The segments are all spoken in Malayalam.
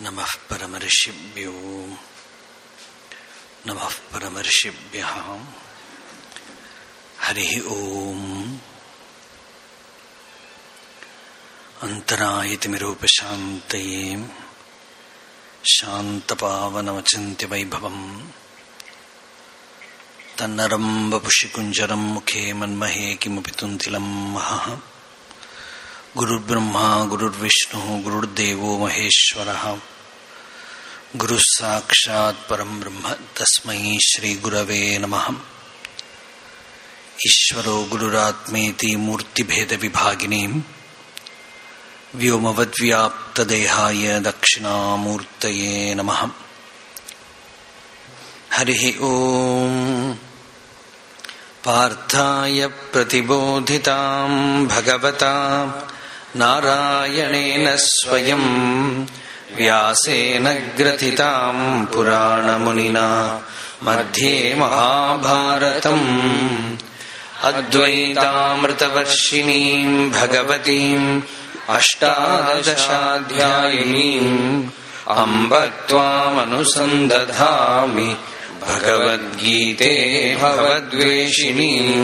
नमः परमर्षिभ्यो। नमः परमर्षिभ्यः। हरिः ओम्। अन्तरायतिमिरूपशान्तये शान्तपावनमचिन्त्यवैभवम्। तन्नरम् वपुषिकुञ्जरम् मुखे मन्महे किमपि तुन्तिलम् महः। गुरुर्ब्रह्मा, गुरुर्विष्णुः, गुरुर्देवो महेश्वरः। गुरुः साक्षात् परम् ब्रह्म तस्मै श्रीगुरवे नमः। ईश्वरो गुरुरात्मेति मूर्तिभेदविभागिनीम् व्योमवद्व्याप्तदेहाय दक्षिणामूर्तये नमः। हरिः ओम्। पार्थाय प्रतिबोधिताम् भगवता नारायणेन स्वयम् व्यासेन ग्रथिताम् पुराणमुनिना मध्ये महाभारतम् अद्वैतामृतवर्षिणीम् भगवतीम् अष्टादशाध्यायिनीम् अम्ब त्वामनुसन्दधामि भगवद्गीते भवद्वेषिणीम्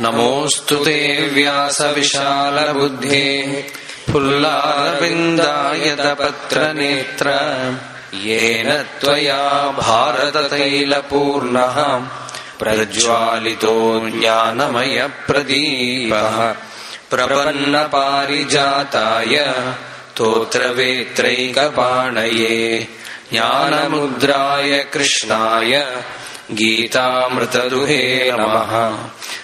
नमोऽस्तु ते व्यासविशालबुद्धे। फुल्लारविन्दायतपत्रनेत्र। येन त्वया भारततैलपूर्णः। प्रज्वालितो ज्ञानमयप्रदीपः। प्रपन्नपारिजाताय तोत्रवेत्रैकपाणये। ज्ञानमुद्राय कृष्णाय गीतामृतदुहे नमः।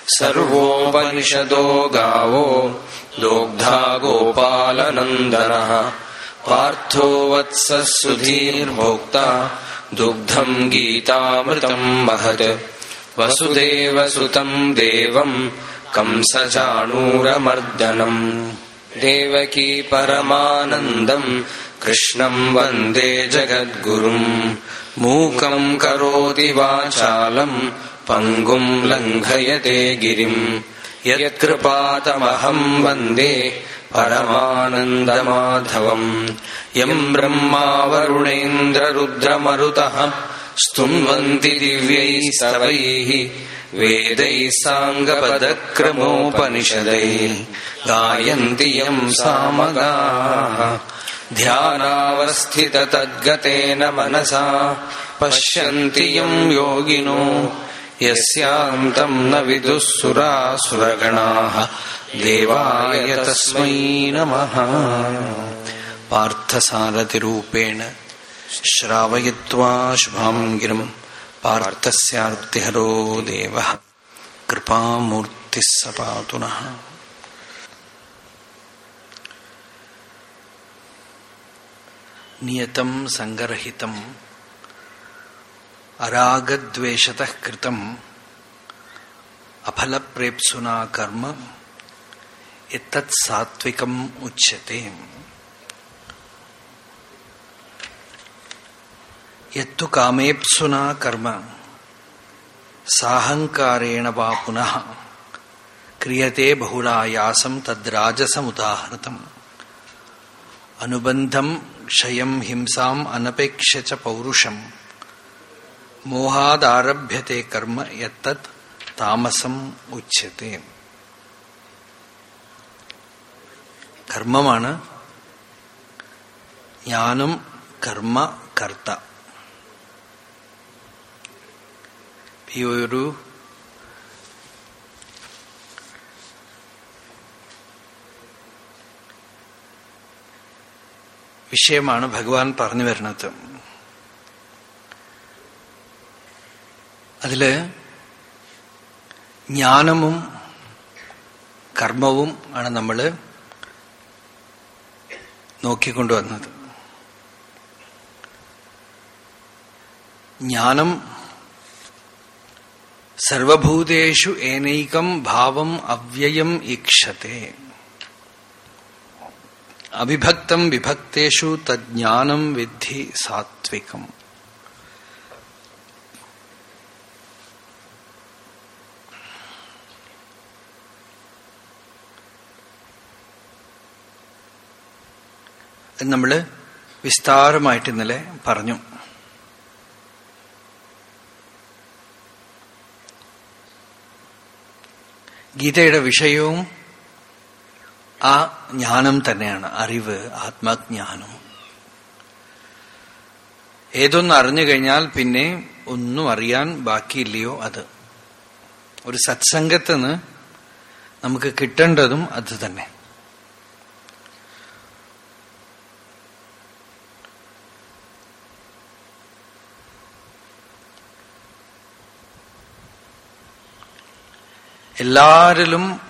सर्वोपनिषदो गावो दोग्धा गोपालनन्दनः। पार्थो वत्सः सुधीर्भोक्ता दुग्धम् गीतामृतम् महत्। वसुदेवसुतम् देवम् कंसचाणूरमर्दनम्। देवकी परमानन्दम् कृष्णम् वन्दे जगद्गुरुम् मूकम् करोति वाचालम् पङ्गुम् लङ्घयते गिरिम्। यत्कृपातमहम् वन्दे परमानन्दमाधवम्। यम् ब्रह्मा वरुणेन्द्ररुद्रमरुतः स्तुन्वन्ति दिव्यैः स्तवैः वेदैः साङ्गपदक्रमोपनिषदैः। गायन्ति यम् सामगाः ध्यानावस्थिततद्गतेन मनसा पश्यन्ति यम् योगिनो यस्यान्तम् न विदुः सुरासुरगणाः देवाय तस्मै नमः। पार्थसारथिरूपेण श्रावयित्वा शुभाम् गिरम् पार्थस्यार्तिहरो देवः। कृपामूर्तिः स पातु नः നിയതം സംഗർഹിതം അരാഗദ്വേഷത കൃതം അഫലപ്രേപ്സുന കർമ്മ എത്തത് സാത്വികം ഉച്യത്തെ യത്തു കാമേപ്സുന കർമ്മ സാഹങ്കാരേണ വാ പുനഃ ക്രിയത്തെ ബഹുളായാസം തദ്രാജസമുദാഹൃതം അനുബന്ധം ക്ഷയം ഹിംസാം അനപേക്ഷ പൗരുഷം. മോഹാദാരഭ്യത്തെ കർമ്മ എത്തത് താമസം ഉച്ചത്തെ കർമ്മമാണ് ജ്ഞാനം കർമ്മ കർത്ത. ഈ ഒരു വിഷയമാണ് ഭഗവാൻ പറഞ്ഞു വരുന്നത്. അതിൽ ജ്ഞാനവും കർമ്മവും ആണ് നമ്മൾ നോക്കിക്കൊണ്ടുവന്നത് ജ്ഞാനം സർവഭൂതേഷു ഏനൈകം ഭാവം അവ്യയം ഈക്ഷത്തെ. അവിഭക്തം വിഭക്തേഷു തജ്ഞാനം വിദ്ധി സാത്വികം. നമ്മൾ വിസ്താരമായിട്ട് ഇന്നലെ പറഞ്ഞു. ഗീതയുടെ വിഷയവും ആ ജ്ഞാനം തന്നെയാണ് അറിവ് ആത്മജ്ഞാനം. ഏതൊന്ന് അറിഞ്ഞു കഴിഞ്ഞാൽ പിന്നെ ഒന്നും അറിയാൻ ബാക്കിയില്ലയോ അത്. ഒരു സത്സംഗത്തിന് നമുക്ക് കിട്ടേണ്ടതും അത് തന്നെ. എല്ലാരിലും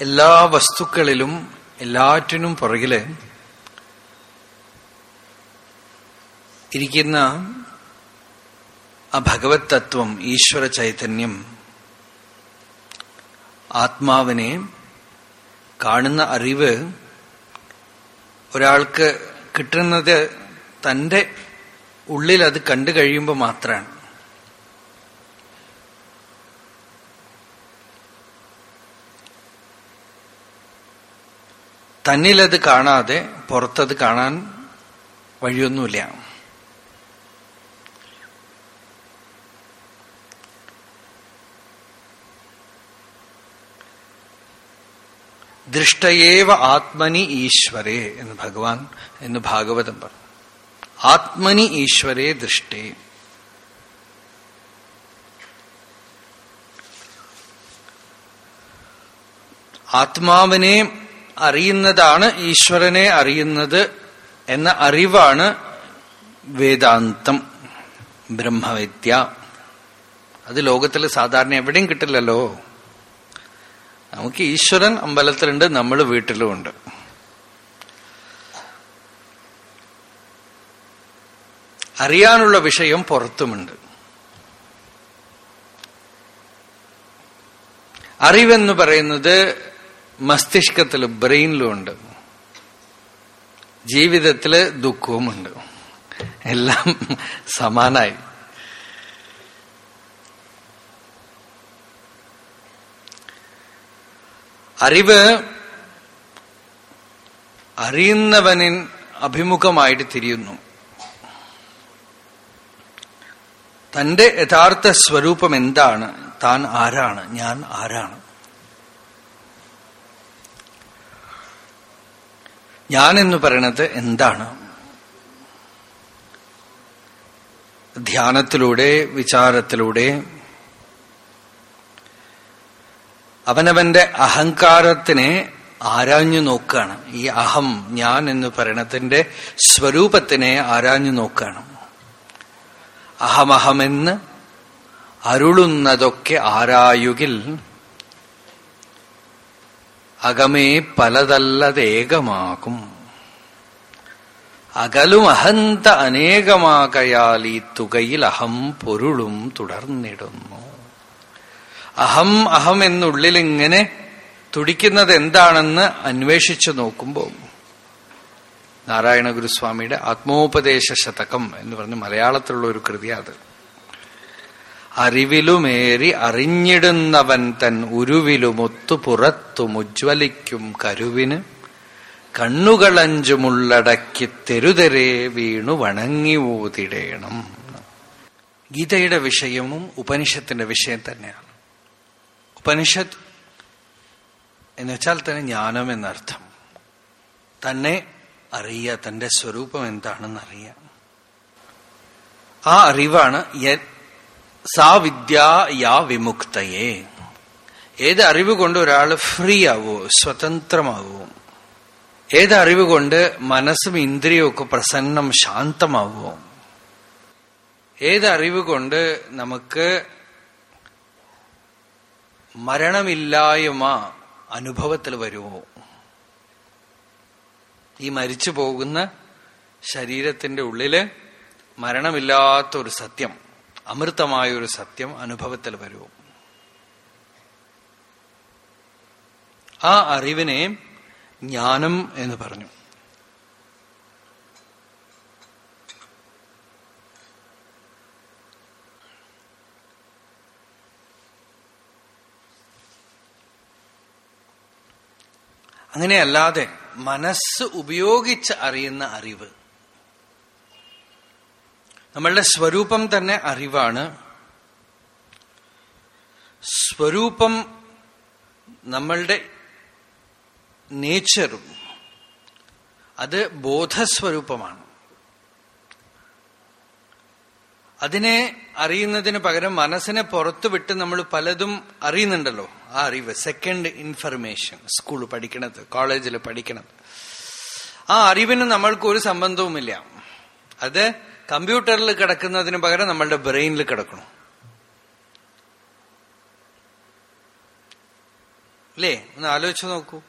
എല്ലാ വസ്തുക്കളിലും എല്ലാറ്റിനും പുറകിൽ ഇരിക്കുന്ന ആ ഭഗവത് തത്വം ഈശ്വര ചൈതന്യം ആത്മാവിനെ കാണുന്ന അറിവ് ഒരാൾക്ക് കിട്ടുന്നത് തന്റെ ഉള്ളിൽ അത് കണ്ടു കഴിയുമ്പോൾ മാത്രമാണ്. തന്നിലത് കാണാതെ പുറത്തത് കാണാൻ വഴിയൊന്നുമില്ല. ദൃഷ്ടയേവ ആത്മനി ഈശ്വരേ എന്ന് ഭഗവാൻ എന്ന് ഭാഗവതം പറഞ്ഞു. ആത്മനി ഈശ്വരേ ദൃഷ്ടേ. ആത്മാവിനെ അറിയുന്നതാണ് ഈശ്വരനെ അറിയുന്നത് എന്ന അറിവാണ് വേദാന്തം. ബ്രഹ്മവിദ്യ. അത് ലോകത്തിൽ സാധാരണ എവിടെയും കിട്ടില്ലല്ലോ. നമുക്ക് ഈശ്വരൻ അമ്പലത്തിലുണ്ട് നമ്മൾ വീട്ടിലുമുണ്ട്. അറിയാനുള്ള വിഷയം പുറത്തുമുണ്ട്. അറിവെന്ന് പറയുന്നത് മസ്തിഷ്കത്തിൽ ബ്രെയിനിലുമുണ്ട് ജീവിതത്തിൽ ദുഃഖവുമുണ്ട്. എല്ലാം സമാനായി. അറിവ് അറിയുന്നവനിൻ അഭിമുഖമായിട്ട് തിരിയുന്നു. തന്റെ യഥാർത്ഥ സ്വരൂപം എന്താണ് താൻ ആരാണ്? ഞാൻ ആരാണ്? ഞാൻ എന്ന് പറയണത് എന്താണ്? ധ്യാനത്തിലൂടെ വിചാരത്തിലൂടെ അവനവന്റെ അഹങ്കാരത്തിനെ ആരാഞ്ഞു നോക്കുകയാണ് ഈ അഹം ഞാൻ എന്ന് പറയണതിന്റെ സ്വരൂപത്തിനെ ആരാഞ്ഞു നോക്കുകയാണ് അഹമഹമെന്ന് അരുളുന്നതൊക്കെ ആരായുകിൽ അകമേ പലതല്ലതേകമാകും അകലും അഹന്ത അനേകമാകയാൽ ഈ തുകയിൽ അഹം പൊരുളും തുടർന്നിടുന്നു. അഹം അഹം എന്നുള്ളിൽ ഇങ്ങനെ തുടിക്കുന്നത് എന്താണെന്ന് അന്വേഷിച്ചു നോക്കുമ്പോൾ നാരായണ ഗുരുസ്വാമിയുടെ ആത്മോപദേശ ശതകം എന്ന് പറഞ്ഞ് മലയാളത്തിലുള്ള ഒരു കൃതിയാണ് അത്. അറിവിലുമേറി അറിഞ്ഞിടുന്നവൻ തൻ ഉരുവിലുമൊത്തു പുറത്തും ഉജ്വലിക്കും കരുവിന്. കണ്ണുകളഞ്ചുമുള്ളടക്കി തെരുതെരെ വീണു വണങ്ങി ഊതിടേണം. ഗീതയുടെ വിഷയവും ഉപനിഷത്തിന്റെ വിഷയം തന്നെയാണ്. ഉപനിഷത്ത് എന്നുവെച്ചാൽ തന്നെ ജ്ഞാനം എന്നർത്ഥം. തന്നെ അറിയുക തന്റെ സ്വരൂപം എന്താണെന്ന് അറിയാം ആ അറിവാണ് സാ വിദ്യ യാ വിമുക്തയെ. ഏത് അറിവ് കൊണ്ട് ഒരാൾ ഫ്രീ ആവോ സ്വതന്ത്രമാവോ? ഏത് അറിവ് കൊണ്ട് മനസ്സും ഇന്ദ്രിയവും പ്രസന്നം ശാന്തമാവോ? ഏത് അറിവ് കൊണ്ട് നമുക്ക് മരണമില്ലായ്മ അനുഭവത്തിൽ വരുമോ ഈ മരിച്ചു പോകുന്ന ശരീരത്തിന്റെ ഉള്ളിൽ മരണമില്ലാത്തൊരു സത്യം. അമൃതമായ ഒരു സത്യം അനുഭവത്തിൽ വരൂ. ആ അറിവിനെ ജ്ഞാനം എന്ന് പറഞ്ഞു. അങ്ങനെയല്ലാതെ മനസ്സ് ഉപയോഗിച്ച് അറിയുന്ന അറിവ് നമ്മളുടെ സ്വരൂപം തന്നെ അറിവാണ്. സ്വരൂപം നമ്മളുടെ നേച്ചറും. അത് ബോധസ്വരൂപമാണ്. അതിനെ അറിയുന്നതിന് പകരം മനസ്സിനെ പുറത്തു വിട്ട് നമ്മൾ പലതും അറിയുന്നുണ്ടല്ലോ. ആ അറിവ് സെക്കൻഡ് ഇൻഫർമേഷൻ സ്കൂൾ പഠിക്കണത് കോളേജിൽ പഠിക്കണത്. ആ അറിവിന് നമ്മൾക്ക് ഒരു സംബന്ധവുമില്ല. അത് കമ്പ്യൂട്ടറിൽ കിടക്കുന്നതിന് പകരം നമ്മളുടെ ബ്രെയിനിൽ കിടക്കണം. അല്ലേ ഒന്ന് ആലോചിച്ച് നോക്കൂ.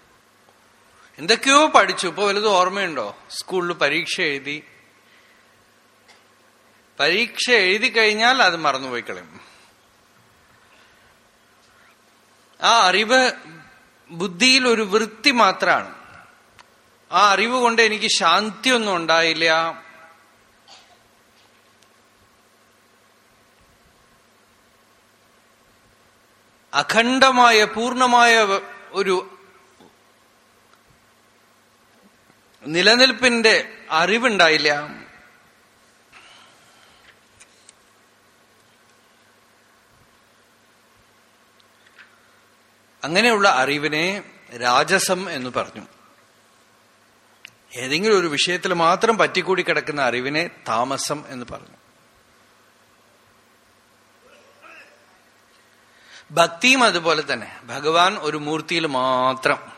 എന്തൊക്കെയോ പഠിച്ചു. ഇപ്പൊ വലുത് ഓർമ്മയുണ്ടോ? സ്കൂളിൽ പരീക്ഷ എഴുതി. പരീക്ഷ എഴുതി കഴിഞ്ഞാൽ അത് മറന്നുപോയി കളയും. ആ അറിവ് ബുദ്ധിയിൽ ഒരു വൃത്തി മാത്രമാണ്. ആ അറിവ് കൊണ്ട് എനിക്ക് ശാന്തിയൊന്നും ഉണ്ടായില്ല. അഖണ്ഡമായ പൂർണമായ ഒരു നിലനിൽപ്പിന്റെ അറിവുണ്ടായില്ല. അങ്ങനെയുള്ള അറിവിനെ രാജസം എന്ന് പറഞ്ഞു. ഏതെങ്കിലും ഒരു വിഷയത്തിൽ മാത്രം പറ്റിക്കൂടി കിടക്കുന്ന അറിവിനെ താമസം എന്ന് പറഞ്ഞു. ഭക്തിയും അതുപോലെ തന്നെ. ഭഗവാൻ ഒരു മൂർത്തിയിൽ മാത്രം.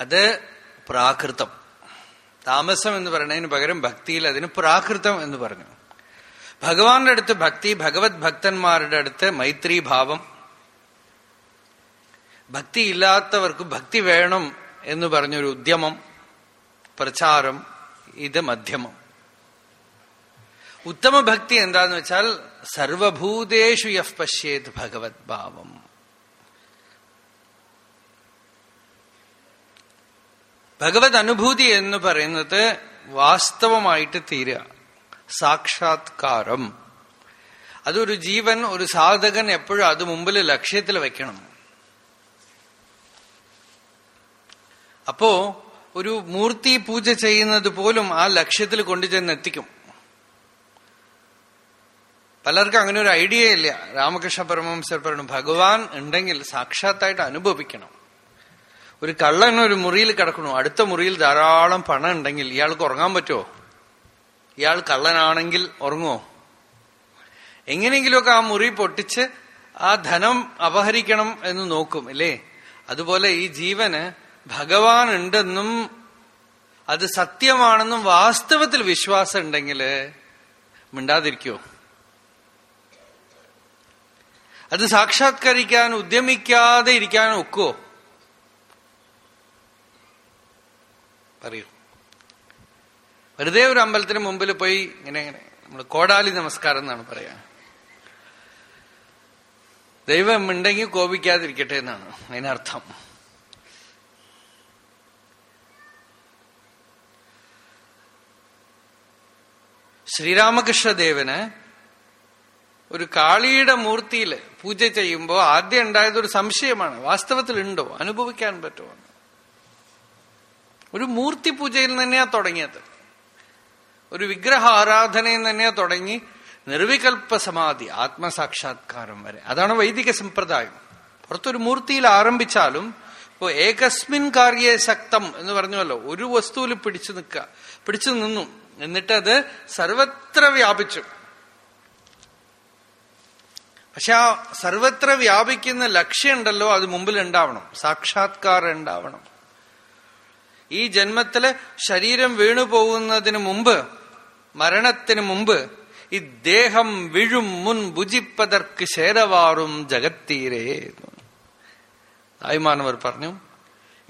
അത് പ്രാകൃതം. താമസം എന്ന് പറയുന്നതിന് പകരം ഭക്തിയിൽ അതിന് പ്രാകൃതം എന്ന് പറഞ്ഞു. ഭഗവാന്റെ അടുത്ത് ഭക്തി ഭഗവത് ഭക്തന്മാരുടെ അടുത്ത് മൈത്രി ഭാവം. ഭക്തി ഇല്ലാത്തവർക്ക് ഭക്തി വേണം എന്ന് പറഞ്ഞൊരു ഉദ്യമം പ്രചാരം ഇത് മധ്യമം. ഉത്തമ ഭക്തി എന്താന്ന് വെച്ചാൽ സർവഭൂതേഷു യഹ് പശ്യേത് ഭഗവത് ഭാവം. ഭഗവത് അനുഭൂതി എന്ന് പറയുന്നത് വാസ്തവമായിട്ട് തീരുക. സാക്ഷാത്കാരം. അതൊരു ജീവൻ ഒരു സാധകൻ എപ്പോഴും അത് മുമ്പിൽ ലക്ഷ്യത്തിൽ വെക്കണം. അപ്പോ ഒരു മൂർത്തി പൂജ ചെയ്യുന്നത് പോലും ആ ലക്ഷ്യത്തിൽ കൊണ്ടുചെന്ന് എത്തിക്കും പലർക്കും അങ്ങനെ ഒരു ഐഡിയ ഇല്ല. രാമകൃഷ്ണ പരമഹംസർ പറഞ്ഞു ഭഗവാൻ ഉണ്ടെങ്കിൽ സാക്ഷാത്തായിട്ട് അനുഭവിക്കണം. ഒരു കള്ളൻ ഒരു മുറിയിൽ കിടക്കണു. അടുത്ത മുറിയിൽ ധാരാളം പണം ഉണ്ടെങ്കിൽ ഇയാൾക്ക് ഉറങ്ങാൻ പറ്റുമോ? ഇയാൾ കള്ളനാണെങ്കിൽ ഉറങ്ങുമോ? എങ്ങനെയെങ്കിലുമൊക്കെ ആ മുറി പൊട്ടിച്ച് ആ ധനം അപഹരിക്കണം എന്ന് നോക്കും അല്ലേ? അതുപോലെ ഈ ജീവന് ഭഗവാൻ ഉണ്ടെന്നും അത് സത്യമാണെന്നും വാസ്തവത്തിൽ വിശ്വാസം ഉണ്ടെങ്കിൽ മിണ്ടാതിരിക്കുമോ അത് സാക്ഷാത്കരിക്കാൻ ഉദ്യമിക്കാതെ ഇരിക്കാൻ ഒക്കുവോ പറയൂ. വെറുതെ ഒരു അമ്പലത്തിന് മുമ്പിൽ പോയി ഇങ്ങനെ ഇങ്ങനെ നമ്മൾ കോടാലി നമസ്കാരം എന്നാണ് പറയാ. ദൈവം ഉണ്ടെങ്കിൽ കോപിക്കാതിരിക്കട്ടെ എന്നാണ് അതിനർത്ഥം. ശ്രീരാമകൃഷ്ണദേവന് ഒരു കാളിയുടെ മൂർത്തിയിൽ പൂജ ചെയ്യുമ്പോൾ ആദ്യം ഉണ്ടായത് ഒരു സംശയമാണ്. വാസ്തവത്തിൽ ഉണ്ടോ? അനുഭവിക്കാൻ പറ്റുമോ? ഒരു മൂർത്തി പൂജയിൽ തന്നെയാ തുടങ്ങിയത്. ഒരു വിഗ്രഹ ആരാധനയിൽ തന്നെയാ തുടങ്ങി നിർവികൽപ്പ സമാധി ആത്മസാക്ഷാത്കാരം വരെ. അതാണ് വൈദിക സമ്പ്രദായം. പുറത്തൊരു മൂർത്തിയിൽ ആരംഭിച്ചാലും ഇപ്പോ ഏകസ്മിൻ കാര്യേ ശക്തം എന്ന് പറഞ്ഞുവല്ലോ. ഒരു വസ്തുവിൽ പിടിച്ചു നിൽക്കുക പിടിച്ചു നിന്നു. എന്നിട്ടത് സർവത്ര വ്യാപിച്ചു. പക്ഷെ ആ സർവത്ര വ്യാപിക്കുന്ന ലക്ഷ്യമുണ്ടല്ലോ അത് മുമ്പിൽ ഉണ്ടാവണം. സാക്ഷാത്കാരം ഉണ്ടാവണം. ഈ ജന്മത്തിൽ ശരീരം വീണു പോകുന്നതിന് മുമ്പ് മരണത്തിന് മുമ്പ് ഈ ദേഹം വിഴും മുൻ ഭുജിപ്പതർക്ക് ശേരവാറും ജഗത്തീരേ തായ്മാനവർ പറഞ്ഞു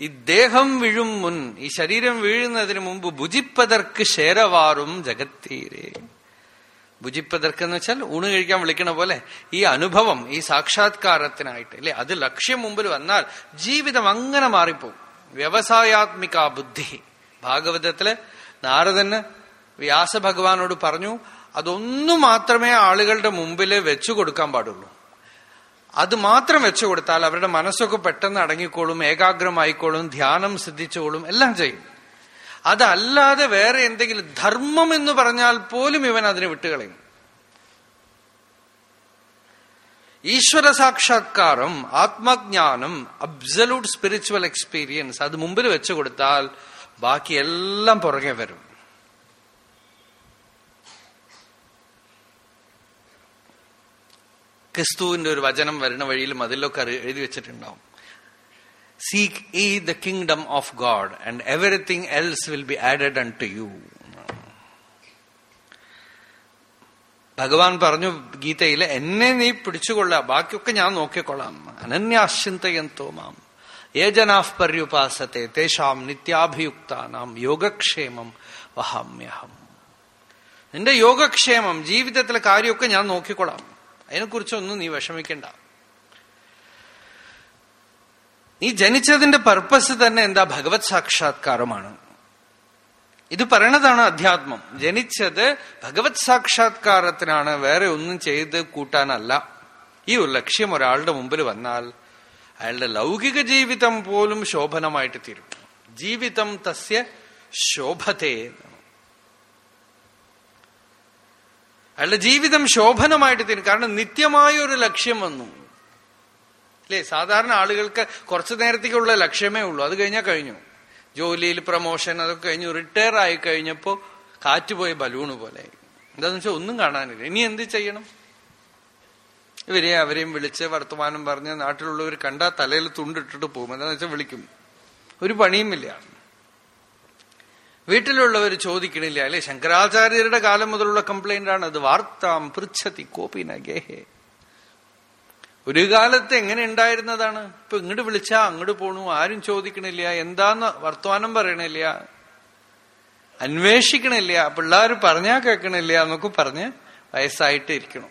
ഈ ദേഹം വിഴും മുൻ ഈ ശരീരം വീഴുന്നതിന് മുമ്പ് ഭുജിപ്പതർക്ക് ശേരവാറും ജഗത്തീരേ. ഭുജിപ്പതർക്ക് എന്ന് വെച്ചാൽ ഊണ് കഴിക്കാൻ വിളിക്കണ പോലെ ഈ അനുഭവം ഈ സാക്ഷാത്കാരത്തിനായിട്ട് അല്ലെ? അത് ലക്ഷ്യം മുമ്പിൽ വന്നാൽ ജീവിതം അങ്ങനെ മാറിപ്പോകും വ്യവസായാത്മിക ബുദ്ധി. ഭാഗവതത്തിൽ നാരദന് വ്യാസഭഗവാനോട് പറഞ്ഞു അതൊന്നു മാത്രമേ ആളുകളുടെ മുമ്പിൽ വെച്ചു കൊടുക്കാൻ പാടുള്ളൂ. അത് മാത്രം വെച്ചു കൊടുത്താൽ അവരുടെ മനസ്സൊക്കെ പെട്ടെന്ന് അടങ്ങിക്കോളും ഏകാഗ്രമായിക്കോളും ധ്യാനം സിദ്ധിച്ചോളും എല്ലാം ചെയ്യും. അതല്ലാതെ വേറെ എന്തെങ്കിലും ധർമ്മം എന്ന് പറഞ്ഞാൽ പോലും ഇവൻ അതിനെ വിട്ടുകളയും. ഈശ്വര സാക്ഷാത്കാരം ആത്മജ്ഞാനം അബ്സലൂട്ട് സ്പിരിച്വൽ എക്സ്പീരിയൻസ് അത് മുമ്പിൽ വെച്ചു കൊടുത്താൽ ബാക്കി എല്ലാം പുറകെ വരും. ക്രിസ്തുവിന്റെ ഒരു വചനം വരുന്ന വഴിയിലും അതിലൊക്കെ എഴുതി വെച്ചിട്ടുണ്ടാവും. Seek ye the kingdom of God and everything else will be added unto you ഭഗവാൻ പറഞ്ഞു ഗീതയിൽ എന്നെ നീ പിടിച്ചുകൊള്ള ബാക്കിയൊക്കെ ഞാൻ നോക്കിക്കൊള്ളാം. അനന്യാശ്ചിന്തയന്തോ മാം. ഏജനാഫ് പര്യുപാസത്തെ തേശാം നിത്യാഭിയുക്താനാം യോഗക്ഷേമം വഹാമ്യഹം. നിന്റെ യോഗക്ഷേമം ജീവിതത്തിലെ കാര്യമൊക്കെ ഞാൻ നോക്കിക്കൊള്ളാം. അതിനെക്കുറിച്ചൊന്നും നീ വിഷമിക്കണ്ട. നീ ജനിച്ചതിന്റെ പർപ്പസ് തന്നെ എന്താ? ഭഗവത് സാക്ഷാത്കാരമാണ്. ഇത് പറയണതാണ് അധ്യാത്മം. ജനിച്ചത് ഭഗവത് സാക്ഷാത്കാരത്തിനാണ്. വേറെ ഒന്നും ചെയ്ത് കൂട്ടാനല്ല. ഈ ഒരു ലക്ഷ്യം ഒരാളുടെ മുമ്പിൽ വന്നാൽ അയാളുടെ ലൗകിക ജീവിതം പോലും ശോഭനമായിട്ട് തീരും. ജീവിതം തസ്യ ശോഭത്തെ അയാളുടെ ജീവിതം ശോഭനമായിട്ട് തീരും. കാരണം നിത്യമായ ഒരു ലക്ഷ്യം വന്നു. അല്ലേ? സാധാരണ ആളുകൾക്ക് കുറച്ചു നേരത്തേക്കുള്ള ലക്ഷ്യമേ ഉള്ളൂ. അത് കഴിഞ്ഞാൽ കഴിഞ്ഞു. ജോലിയിൽ പ്രമോഷൻ അതൊക്കെ കഴിഞ്ഞു. റിട്ടയർ ആയി കഴിഞ്ഞപ്പോ കാറ്റുപോയ ബലൂണ് പോലെ എന്താന്ന് വെച്ചാൽ ഒന്നും കാണാനില്ല. ഇനി എന്ത് ചെയ്യണം? ഇവരെ അവരെയും വിളിച്ച് വർത്തമാനം പറഞ്ഞ് നാട്ടിലുള്ളവർ കണ്ടാ തലയിൽ തുണ്ടിട്ടിട്ട് പോകും. എന്താന്ന് വെച്ചാൽ വിളിക്കും. ഒരു പണിയുമില്ല. വീട്ടിലുള്ളവർ ചോദിക്കണില്ല. അല്ലെ? ശങ്കരാചാര്യരുടെ കാലം മുതലുള്ള കംപ്ലൈന്റ് ആണ്. അത് വാർത്താം പൃച്ഛതി കോപിന ഗേഹേ ഒരു കാലത്ത് എങ്ങനെ ഉണ്ടായിരുന്നതാണ്? ഇപ്പൊ ഇങ്ങോട്ട് വിളിച്ചാ അങ്ങോട്ട് പോണു ആരും ചോദിക്കണില്ല എന്താന്ന് വർത്തമാനം പറയണില്ല അന്വേഷിക്കണില്ല പിള്ളേർ പറഞ്ഞാ കേൾക്കണില്ല എന്നൊക്കെ പറഞ്ഞ് വയസ്സായിട്ട് ഇരിക്കണം.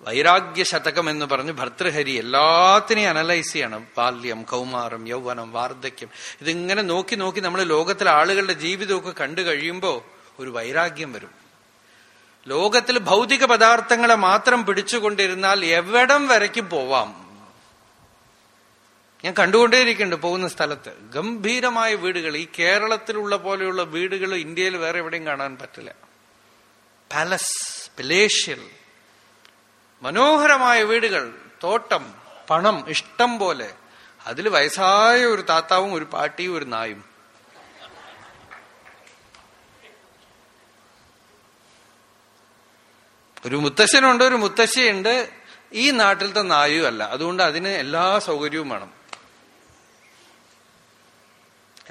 വൈരാഗ്യ ശതകം എന്ന് പറഞ്ഞ് ഭർത്തൃഹരി എല്ലാത്തിനെയും അനലൈസ് ചെയ്യണം. ബാല്യം കൗമാരം യൗവനം വാർദ്ധക്യം. ഇതിങ്ങനെ നോക്കി നോക്കി നമ്മൾ ലോകത്തിലെ ആളുകളുടെ ജീവിതമൊക്കെ കണ്ടു കഴിയുമ്പോൾ ഒരു വൈരാഗ്യം വരും. ലോകത്തിൽ ഭൗതിക പദാർത്ഥങ്ങളെ മാത്രം പിടിച്ചുകൊണ്ടിരുന്നാൽ എവിടം വരയ്ക്കും പോവാം. ഞാൻ കണ്ടുകൊണ്ടേയിരിക്കുന്നുണ്ട് പോകുന്ന സ്ഥലത്ത്. ഗംഭീരമായ വീടുകൾ. ഈ കേരളത്തിലുള്ള പോലെയുള്ള വീടുകൾ ഇന്ത്യയിൽ വേറെ എവിടെയും കാണാൻ പറ്റില്ല. പാലസ് പെലേഷ്യൽ മനോഹരമായ വീടുകൾ. തോട്ടം പണം ഇഷ്ടം പോലെ. അതിൽ വയസ്സായ ഒരു താത്താവും ഒരു പാട്ടിയും ഒരു നായും. ഒരു മുത്തശ്ശനുണ്ട് ഒരു മുത്തശ്ശിയുണ്ട്. ഈ നാട്ടിലത്തെ നായു അല്ല. അതുകൊണ്ട് അതിന് എല്ലാ സൗകര്യവും വേണം.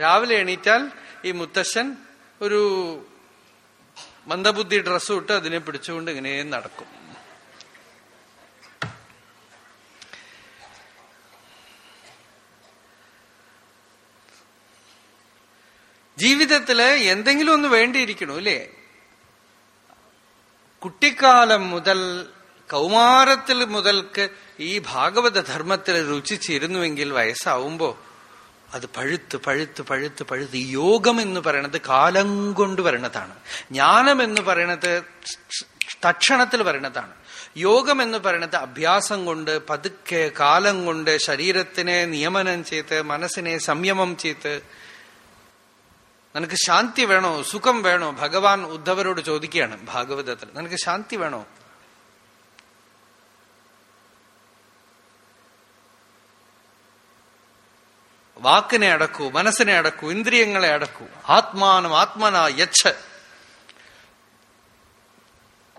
രാവിലെ എണീറ്റാൽ ഈ മുത്തശ്ശൻ ഒരു മന്ദബുദ്ധി ഡ്രസ്സും ഇട്ട് അതിനെ പിടിച്ചുകൊണ്ട് ഇങ്ങനെ നടക്കും. ജീവിതത്തിൽ എന്തെങ്കിലും ഒന്ന് വേണ്ടിയിരിക്കണു അല്ലേ? കുട്ടിക്കാലം മുതൽ കൗമാരത്തിൽ മുതൽക്ക് ഈ ഭാഗവത ധർമ്മത്തിൽ രുചിച്ചിരുന്നുവെങ്കിൽ വയസ്സാവുമ്പോ അത് പഴുത്ത് പഴുത്ത് പഴുത്ത് പഴുത്ത് യോഗം എന്ന് പറയണത് കാലം കൊണ്ട് വരണതാണ്. ജ്ഞാനം എന്ന് പറയണത് തക്ഷണത്തിൽ വരണതാണ്. യോഗം എന്ന് പറയുന്നത് അഭ്യാസം കൊണ്ട് പതുക്കെ കാലം കൊണ്ട് ശരീരത്തിനെ നിയമനം ചെയ്ത് മനസ്സിനെ സംയമം ചെയ്ത് നിനക്ക് ശാന്തി വേണോ? സുഖം വേണോ? ഭഗവാൻ ഉദ്ധവരോട് ചോദിക്കുകയാണ് ഭാഗവതത്തിൽ. നിനക്ക് ശാന്തി വേണോ? വാക്കിനെ അടക്കൂ മനസ്സിനെ അടക്കൂ ഇന്ദ്രിയങ്ങളെ അടക്കൂ. ആത്മാനം ആത്മന യച്ഛ.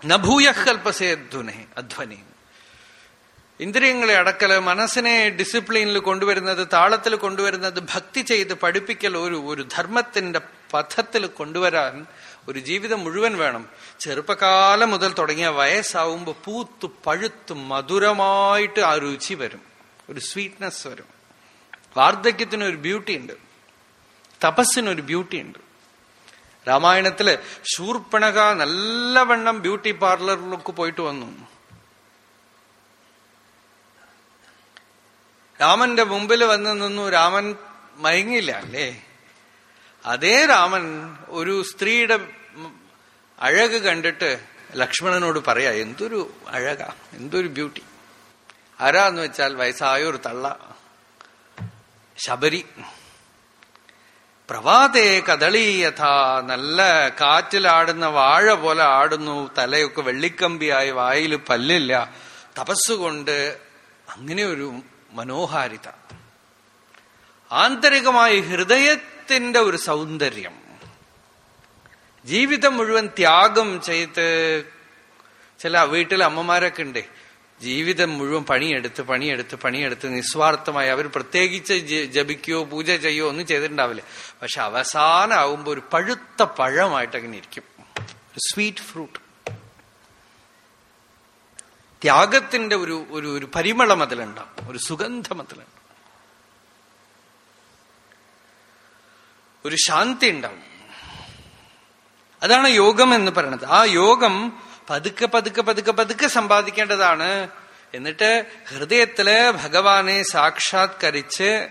നഭൂയൽപ്പസേ ധ്വനെ അധ്വനി. ഇന്ദ്രിയങ്ങളെ അടക്കൽ മനസ്സിനെ ഡിസിപ്ലിനിൽ കൊണ്ടുവരുന്നത് താളത്തിൽ കൊണ്ടുവരുന്നത് ഭക്തി ചെയ്ത് പഠിപ്പിക്കൽ ഒരു ഒരു ധർമ്മത്തിന്റെ പഥത്തിൽ കൊണ്ടുവരാൻ ഒരു ജീവിതം മുഴുവൻ വേണം. ചെറുപ്പകാലം മുതൽ തുടങ്ങിയ വയസ്സാവുമ്പോൾ പൂത്തു പഴുത്തു മധുരമായിട്ട് ആ രുചി വരും. ഒരു സ്വീറ്റ്നെസ് വരും. വാർദ്ധക്യത്തിന് ഒരു ബ്യൂട്ടി ഉണ്ട്. തപസ്സിനൊരു ബ്യൂട്ടി ഉണ്ട്. രാമായണത്തിൽ ശൂർപ്പണക നല്ലവണ്ണം ബ്യൂട്ടി പാർലറിലൊക്കെ പോയിട്ട് വന്നു. രാമന്റെ മുമ്പിൽ വന്ന് നിന്നു രാമൻ മയങ്ങില്ല അല്ലേ? അതേ രാമൻ ഒരു സ്ത്രീയുടെ അഴക് കണ്ടിട്ട് ലക്ഷ്മണനോട് പറയാ എന്തൊരു അഴക എന്തൊരു ബ്യൂട്ടി. ആരാന്ന് വെച്ചാൽ വയസ്സായ ഒരു തള്ള ശബരി. പ്രഭാതേ യഥാ നല്ല കാറ്റിലാടുന്ന വാഴ പോലെ ആടുന്നു തലയൊക്കെ വെള്ളിക്കമ്പിയായി വായിൽ പല്ലില്ല. തപസ്സുകൊണ്ട് അങ്ങനെ ഒരു മനോഹാരിത. ആന്തരികമായ ഹൃദയത്തിന്റെ ഒരു സൗന്ദര്യം. ജീവിതം മുഴുവൻ ത്യാഗം ചെയ്ത് ചില വീട്ടിലെ അമ്മമാരൊക്കെ ഉണ്ട്. ജീവിതം മുഴുവൻ പണിയെടുത്ത് പണിയെടുത്ത് പണിയെടുത്ത് നിസ്വാർത്ഥമായി അവർ പ്രത്യേകിച്ച് ജപിക്കുകയോ പൂജ ചെയ്യോ ഒന്നും ചെയ്തിട്ടുണ്ടാവില്ല. പക്ഷെ അവസാനമാകുമ്പോൾ ഒരു പഴുത്ത പഴമായിട്ട് അങ്ങനെ ഇരിക്കും സ്വീറ്റ് ഫ്രൂട്ട് ത്യാഗത്തിന്റെ ഒരു ഒരു ഒരു പരിമളം അതിലുണ്ടാവും. ഒരു സുഗന്ധം അതിലുണ്ടാവും. ഒരു ശാന്തി ഉണ്ടാവും. അതാണ് യോഗം എന്ന് പറയുന്നത്. ആ യോഗം പതുക്കെ പതുക്കെ പതുക്കെ പതുക്കെ സമ്പാദിക്കേണ്ടതാണ്. എന്നിട്ട് ഹൃദയത്തിൽ ഭഗവാനെ സാക്ഷാത്കരിച്ച്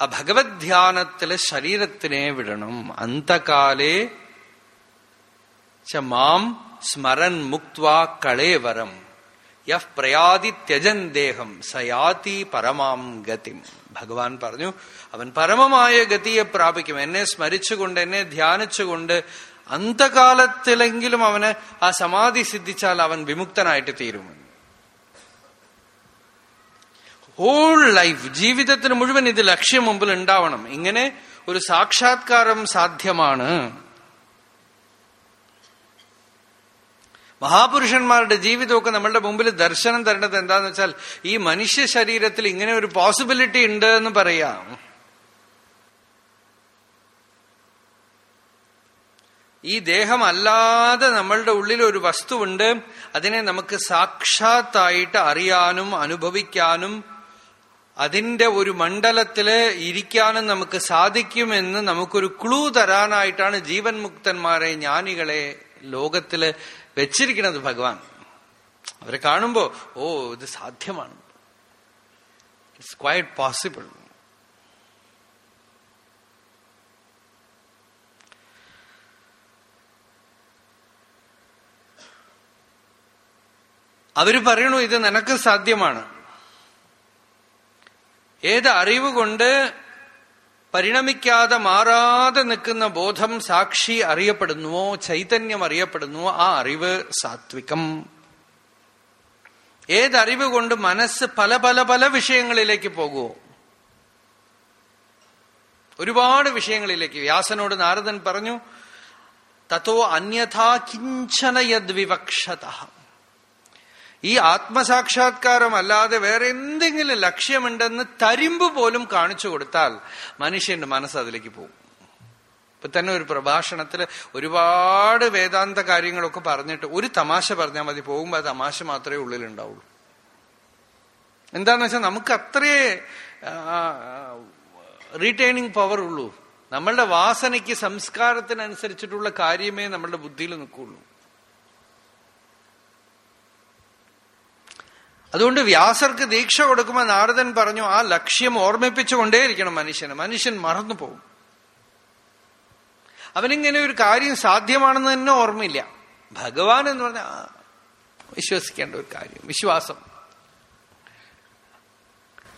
ആ ഭഗവത് ധ്യാനത്തിൽ ശരീരത്തിനെ വിടണം. അന്തകാലേ മാം സ്മരൻ മുക്വാ കളേവരം യഹ് പ്രയാതി ത്യജൻ ദേഹം സയാതി പരമാം ഗതിം ഭഗവാൻ പറഞ്ഞു അവൻ പരമമായ ഗതിയെ പ്രാപിക്കും എന്നെ സ്മരിച്ചുകൊണ്ട് എന്നെ ധ്യാനിച്ചുകൊണ്ട് അന്തകാലത്തിലെങ്കിലും അവന് ആ സമാധി സിദ്ധിച്ചാൽ അവൻ വിമുക്തനായിട്ട് തീരുമെന്ന് ഹോൾ ലൈഫ് ജീവിതത്തിന് മുഴുവൻ ഇത് ലക്ഷ്യം മുമ്പിൽ ഉണ്ടാവണം. ഇങ്ങനെ ഒരു സാക്ഷാത്കാരം സാധ്യമാണ്. മഹാപുരുഷന്മാരുടെ ജീവിതമൊക്കെ നമ്മളുടെ മുമ്പിൽ ദർശനം തരേണ്ടത് എന്താന്ന് വെച്ചാൽ ഈ മനുഷ്യ ശരീരത്തിൽ ഇങ്ങനെ ഒരു പോസിബിലിറ്റി ഉണ്ട് എന്ന് പറയാം. ഈ ദേഹം അല്ലാതെ നമ്മളുടെ ഉള്ളിൽ ഒരു വസ്തുവുണ്ട്. അതിനെ നമുക്ക് സാക്ഷാത്തായിട്ട് അറിയാനും അനുഭവിക്കാനും അതിന്റെ ഒരു മണ്ഡലത്തിൽ ഇരിക്കാനും നമുക്ക് സാധിക്കുമെന്ന് നമുക്കൊരു ക്ലൂ തരാനായിട്ടാണ് ജീവൻ മുക്തന്മാരെ ജ്ഞാനികളെ ലോകത്തിൽ വെച്ചിരിക്കുന്നത് ഭഗവാൻ. അവരെ കാണുമ്പോ ഓ ഇത് സാധ്യമാണ്. ഇറ്റ്സ് ക്വയറ്റ് പോസിബിൾ അവർ പറയണു ഇത് നിനക്ക് സാധ്യമാണ്. ഏത് അറിവ് കൊണ്ട് പരിണമിക്കാതെ മാറാതെ നിൽക്കുന്ന ബോധം സാക്ഷി അറിയപ്പെടുന്നുവോ ചൈതന്യം അറിയപ്പെടുന്നുവോ ആ അറിവ് സാത്വികം. ഏതറിവ് കൊണ്ട് മനസ്സ് പല പല പല വിഷയങ്ങളിലേക്ക് പോകുമോ ഒരുപാട് വിഷയങ്ങളിലേക്ക്. വ്യാസനോട് നാരദൻ പറഞ്ഞു തത്തോ അന്യഥാ കിഞ്ചന യദ്വിവക്ഷത. ഈ ആത്മസാക്ഷാത്കാരം അല്ലാതെ വേറെ എന്തെങ്കിലും ലക്ഷ്യമുണ്ടെന്ന് തരിമ്പ് പോലും കാണിച്ചു കൊടുത്താൽ മനുഷ്യന്റെ മനസ്സ് അതിലേക്ക് പോകും. ഇപ്പൊ തന്നെ ഒരു പ്രഭാഷണത്തിൽ ഒരുപാട് വേദാന്ത കാര്യങ്ങളൊക്കെ പറഞ്ഞിട്ട് ഒരു തമാശ പറഞ്ഞാൽ മതി. പോകുമ്പോ ആ തമാശ മാത്രമേ ഉള്ളിലുണ്ടാവുള്ളൂ. എന്താന്ന് വെച്ചാൽ നമുക്ക് അത്രേ റീറ്റൈനിങ് പവർ ഉള്ളൂ. നമ്മളുടെ വാസനയ്ക്ക് സംസ്കാരത്തിനനുസരിച്ചിട്ടുള്ള കാര്യമേ നമ്മളുടെ ബുദ്ധിയിൽ നിൽക്കുള്ളൂ. അതുകൊണ്ട് വ്യാസർക്ക് ദീക്ഷ കൊടുക്കുമ്പോൾ നാരദൻ പറഞ്ഞു ആ ലക്ഷ്യം ഓർമ്മിപ്പിച്ചുകൊണ്ടേയിരിക്കണം മനുഷ്യന്. മനുഷ്യൻ മറന്നു പോകും അവനിങ്ങനെ ഒരു കാര്യം സാധ്യമാണെന്ന് തന്നെ ഓർമ്മയില്ല. ഭഗവാൻ എന്ന് പറഞ്ഞ വിശ്വസിക്കേണ്ട ഒരു കാര്യം വിശ്വാസം.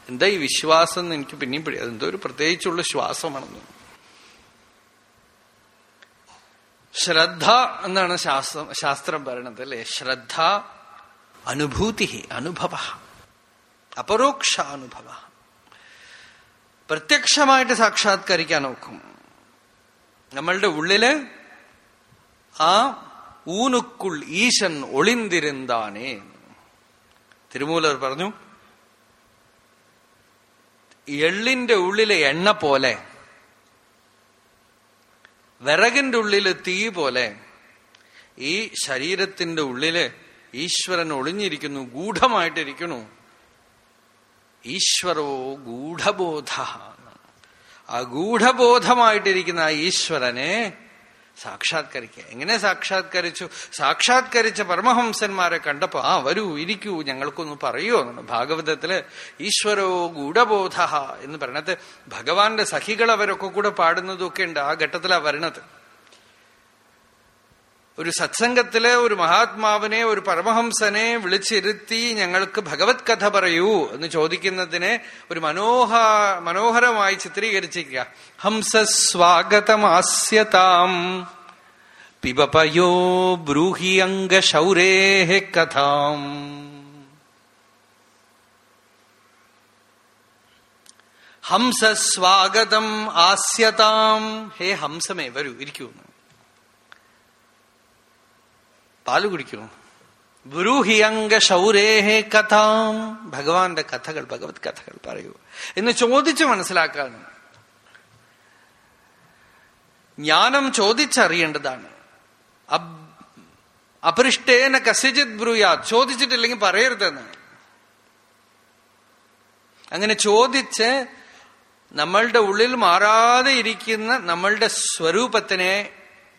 എന്താ ഈ വിശ്വാസം എന്ന് എനിക്ക് പിന്നെയും പിടി അതെന്തോ ഒരു പ്രത്യേകിച്ചുള്ള ശ്വാസമാണെന്ന്. ശ്രദ്ധ എന്നാണ് ശാസ്ത്രം ശാസ്ത്രം പറയണത് അല്ലെ? ശ്രദ്ധ അനുഭൂതി അനുഭവ അപരോക്ഷ അനുഭവ പ്രത്യക്ഷമായിട്ട് സാക്ഷാത്കരിക്കാൻ നോക്കും. നമ്മളുടെ ഉള്ളിൽ ആ ഊനുക്കുൾ ഈശൻ ഒളിന്തിരുന്താനേ. തിരുമൂലർ പറഞ്ഞു എള്ളിന്റെ ഉള്ളിലെ എണ്ണ പോലെ വിറകിന്റെ ഉള്ളിൽ തീ പോലെ ഈ ശരീരത്തിന്റെ ഉള്ളിൽ ഈശ്വരൻ ഒളിഞ്ഞിരിക്കുന്നു ഗൂഢമായിട്ടിരിക്കുന്നു. ഈശ്വരോ ഗൂഢബോധ. ആ ഗൂഢബോധമായിട്ടിരിക്കുന്ന ആ ഈശ്വരനെ സാക്ഷാത്കരിക്കുക. എങ്ങനെ സാക്ഷാത്കരിച്ചു? സാക്ഷാത്കരിച്ച പരമഹംസന്മാരെ കണ്ടപ്പോ ആ വരൂ ഇരിക്കൂ ഞങ്ങൾക്കൊന്ന് പറയൂ എന്നാണ്. ഭാഗവതത്തിൽ ഈശ്വരോ ഗൂഢബോധ എന്ന് പറയണത് ഭഗവാന്റെ സഖികൾ അവരൊക്കെ കൂടെ പാടുന്നതൊക്കെ ഉണ്ട് ആ ഘട്ടത്തിലാ വരണത്. ഒരു സത്സംഗത്തിലെ ഒരു മഹാത്മാവിനെ ഒരു പരമഹംസനെ വിളിച്ചിരുത്തി ഞങ്ങൾക്ക് ഭഗവത് കഥ പറയൂ എന്ന് ചോദിക്കുന്നതിനെ ഒരു മനോഹ മനോഹരമായി ചിത്രീകരിച്ചിരിക്കുക. ഹംസസ്വാഗതമാസ്യതാം. പിബപയോ ബ്രൂഹി അംഗ ശൗരേഹ കഥാം. ഹംസസ്വാഗതം ആസ്യതാം. ഹേ ഹംസമേ വരൂ ഇരിക്കൂ പാൽ കുടിക്കുമോ ബ്രൂഹിയങ്ക ശൗരേഹേ കഥാം. ഭഗവാന്റെ കഥകൾ ഭഗവത് കഥകൾ പറയൂ. എന്ന് ചോദിച്ചു മനസ്സിലാക്കാൻ. ജ്ഞാനം ചോദിച്ചറിയേണ്ടതാണ്. അപൃഷ്ടേന കസിജിത് ബ്രൂയാ ചോദിച്ചിട്ടില്ലെങ്കിൽ പറയരുതെന്ന്. അങ്ങനെ ചോദിച്ച് നമ്മളുടെ ഉള്ളിൽ മാറാതെ ഇരിക്കുന്ന നമ്മളുടെ സ്വരൂപത്തിനെ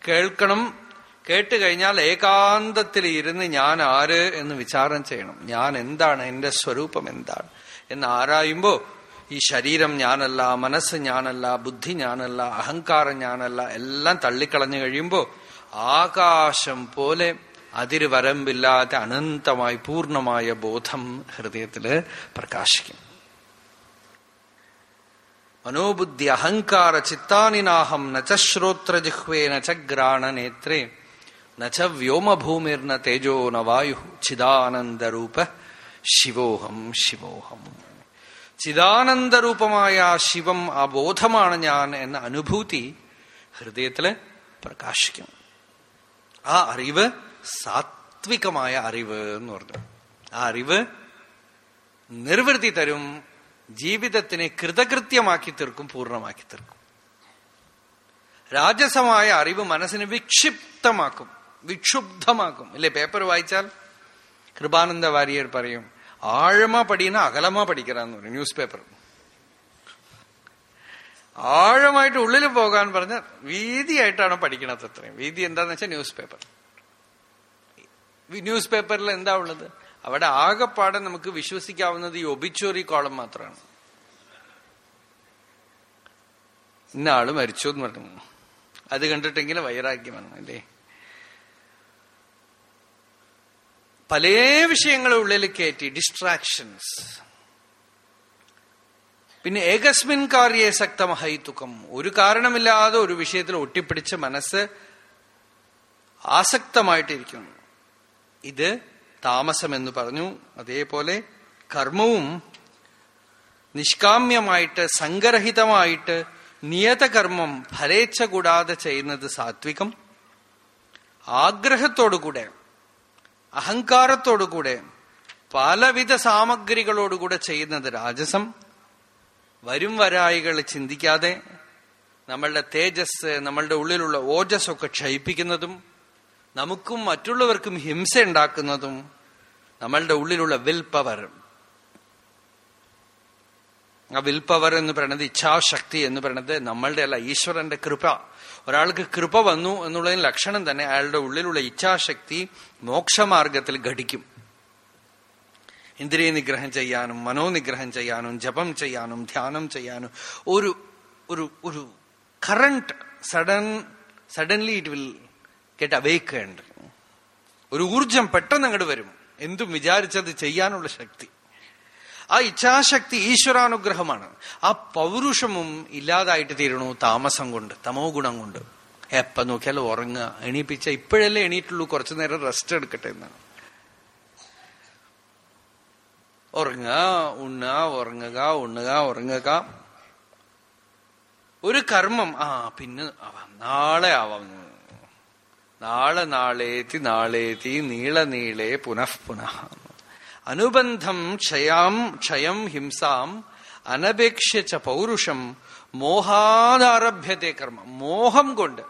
കേൾക്കണം കേട്ട് കഴിഞ്ഞാൽ ഏകാന്തത്തിൽ ഇരുന്ന് ഞാൻ ആര് എന്ന് വിചാരം ചെയ്യണം. ഞാൻ എന്താണ്? എന്റെ സ്വരൂപം എന്താണ്? എന്ന് ആരായുമ്പോ ഈ ശരീരം ഞാനല്ല മനസ്സ് ഞാനല്ല ബുദ്ധി ഞാനല്ല അഹങ്കാരം ഞാനല്ല എല്ലാം തള്ളിക്കളഞ്ഞു കഴിയുമ്പോ ആകാശം പോലെ അതിരുവരമ്പില്ലാതെ അനന്തമായി പൂർണമായ ബോധം ഹൃദയത്തിൽ പ്രകാശിക്കും. മനോബുദ്ധി അഹങ്കാര ചിത്താനിനാഹം നച്ച ശ്രോത്രജിഹ്വേ നച്ച ഗ്രാണനേത്രേ നച്ച വ്യോമഭൂമിർന തേജോ ന വായു ചിദാനന്ദരൂപ ശിവോഹം ശിവോഹം. ചിദാനന്ദരൂപമായ ശിവം ആ ബോധമാണ് ഞാൻ എന്ന അനുഭൂതി ഹൃദയത്തിൽ പ്രകാശിക്കും. ആ അറിവ് സാത്വികമായ അറിവ് എന്ന് പറഞ്ഞു. ആ അറിവ് നിർവൃത്തി തരും ജീവിതത്തിനെ കൃതകൃത്യമാക്കി തീർക്കും പൂർണമാക്കി തീർക്കും. രാജസമായ അറിവ് മനസ്സിനെ വിക്ഷിപ്തമാക്കും. വിക്ഷുബ്ധമാക്കും. അല്ലെ പേപ്പർ വായിച്ചാൽ കൃപാനന്ദ വാര്യർ പറയും ആഴമാ പഠിയുന്ന അകലമാ പഠിക്കറാന്ന് പറയും ന്യൂസ് പേപ്പർ ആഴമായിട്ട് ഉള്ളിൽ പോകാൻ പറഞ്ഞ വീതിയായിട്ടാണ് പഠിക്കണത് അത്രയും. വീതി എന്താന്ന് വെച്ചാൽ ന്യൂസ് പേപ്പർ ന്യൂസ് പേപ്പറിൽ എന്താ ഉള്ളത്? അവിടെ ആകെപ്പാടെ നമുക്ക് വിശ്വസിക്കാവുന്നത് ഈ ഒബിച്ചോറി കോളം മാത്രമാണ് ഇന്ന ആൾ മരിച്ചു എന്ന് പറഞ്ഞു. അത് കണ്ടിട്ടെങ്കിലും വൈരാഗ്യമാണ് അല്ലേ? പല വിഷയങ്ങളും ഉള്ളിൽ കയറ്റി ഡിസ്ട്രാക്ഷൻസ് പിന്നെ ഏകസ്മിൻ കാര്യേ സക്തമഹൈതുക്കം ഒരു കാരണമില്ലാതെ ഒരു വിഷയത്തിൽ ഒട്ടിപ്പിടിച്ച് മനസ്സ് ആസക്തമായിട്ടിരിക്കുന്നു. ഇത് താമസം എന്ന് പറഞ്ഞു. അതേപോലെ കർമ്മവും നിഷ്കാമ്യമായിട്ട് സംഗരഹിതമായിട്ട് നിയതകർമ്മം ഫലേച്ഛ കൂടാതെ ചെയ്യുന്നത് സാത്വികം. ആഗ്രഹത്തോടുകൂടെ അഹങ്കാരത്തോടുകൂടെ പലവിധ സാമഗ്രികളോടുകൂടെ ചെയ്യുന്നത് രാജസം. വരും വരായികൾ ചിന്തിക്കാതെ നമ്മളുടെ തേജസ് നമ്മളുടെ ഉള്ളിലുള്ള ഓജസ്സൊക്കെ ക്ഷയിപ്പിക്കുന്നതും നമുക്കും മറ്റുള്ളവർക്കും ഹിംസ ഉണ്ടാക്കുന്നതും നമ്മളുടെ ഉള്ളിലുള്ള വിൽ പവർ ആ വിൽ പവർ എന്ന് പറയുന്നത് ഇച്ഛാശക്തി എന്ന് പറയുന്നത് നമ്മളുടെ അല്ല ഈശ്വരന്റെ കൃപ. ഒരാൾക്ക് കൃപ വന്നു എന്നുള്ളതിന് ലക്ഷണം തന്നെ അയാളുടെ ഉള്ളിലുള്ള ഇച്ഛാശക്തി മോക്ഷമാർഗത്തിൽ ഘടിക്കും. ഇന്ദ്രിയ നിഗ്രഹം ചെയ്യാനും മനോനിഗ്രഹം ചെയ്യാനും ജപം ചെയ്യാനും ധ്യാനം ചെയ്യാനും ഒരു ഒരു ഒരു current sudden suddenly it will get awakened ഒരു ഊർജം പെട്ടെന്ന് അങ്ങോട്ട് വരും. എന്തും വിചാരിച്ചത് ചെയ്യാനുള്ള ശക്തി. ആ ഇച്ഛാശക്തി ഈശ്വരാനുഗ്രഹമാണ്. ആ പൗരുഷമും ഇല്ലാതായിട്ട് തീരണു താമസം കൊണ്ട് തമോ ഗുണം കൊണ്ട്. എപ്പ നോക്കിയാലും ഉറങ്ങുക എണീപ്പിച്ച ഇപ്പോഴല്ലേ എണീറ്റുള്ളൂ കുറച്ചു നേരം റെസ്റ്റ് എടുക്കട്ടെ എന്നാണ്. ഉറങ്ങുക ഉണ്ണുക ഉറങ്ങുക ഉണ്ണുക ഉറങ്ങുക. ഒരു കർമ്മം ആ പിന്നെ നാളെ ആവാം. നാളെ നാളേത്തി നാളേത്തി നീള നീളെ പുനഃപുനഃ പുനഃ. അനുബന്ധം ക്ഷയാം ക്ഷയം ഹിംസാം അനപേക്ഷിച്ച പൗരുഷം മോഹാദാരഭ്യത്തെ കർമ്മം മോഹം കൊണ്ട്